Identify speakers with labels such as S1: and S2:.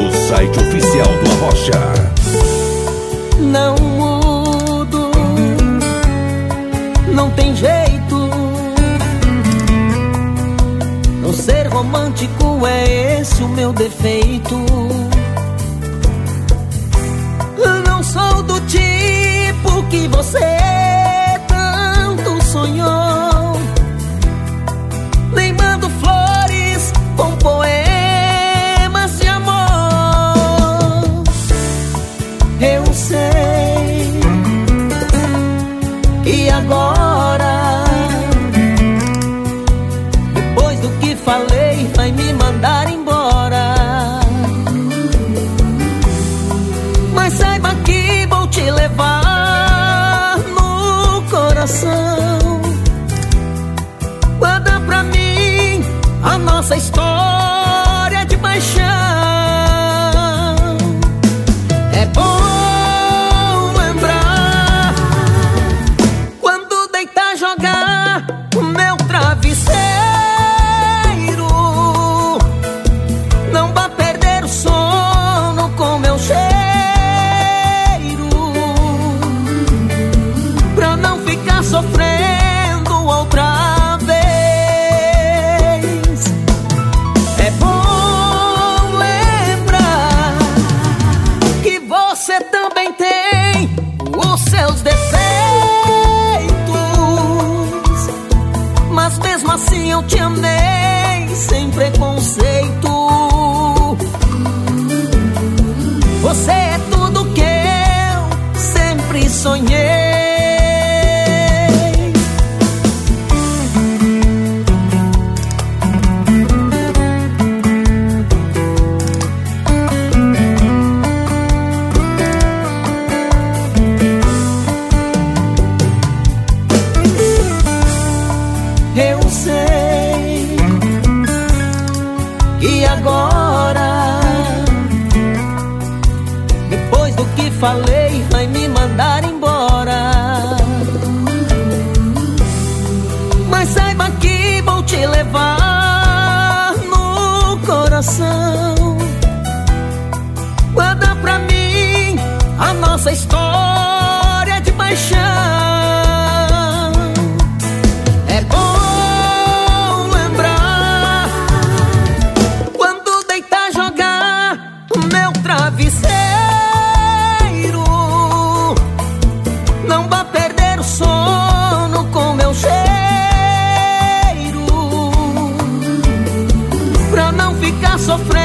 S1: O site oficial do Arrocha.
S2: Não mudo, não tem jeito. Não ser romântico é esse o meu defeito. Não sou do tipo que você tanto sonhou. Agora, depois do que falei, vai me mandar embora. Mas saiba que vou te levar no coração. Guarda pra mim a nossa história de paixão. Que agora, depois do que falei, vai me mandar embora. Mas saiba que vou te levar no coração. Guarda pra mim a nossa história travesseiro. Não vá perder o sono com meu cheiro. Pra não ficar sofrendo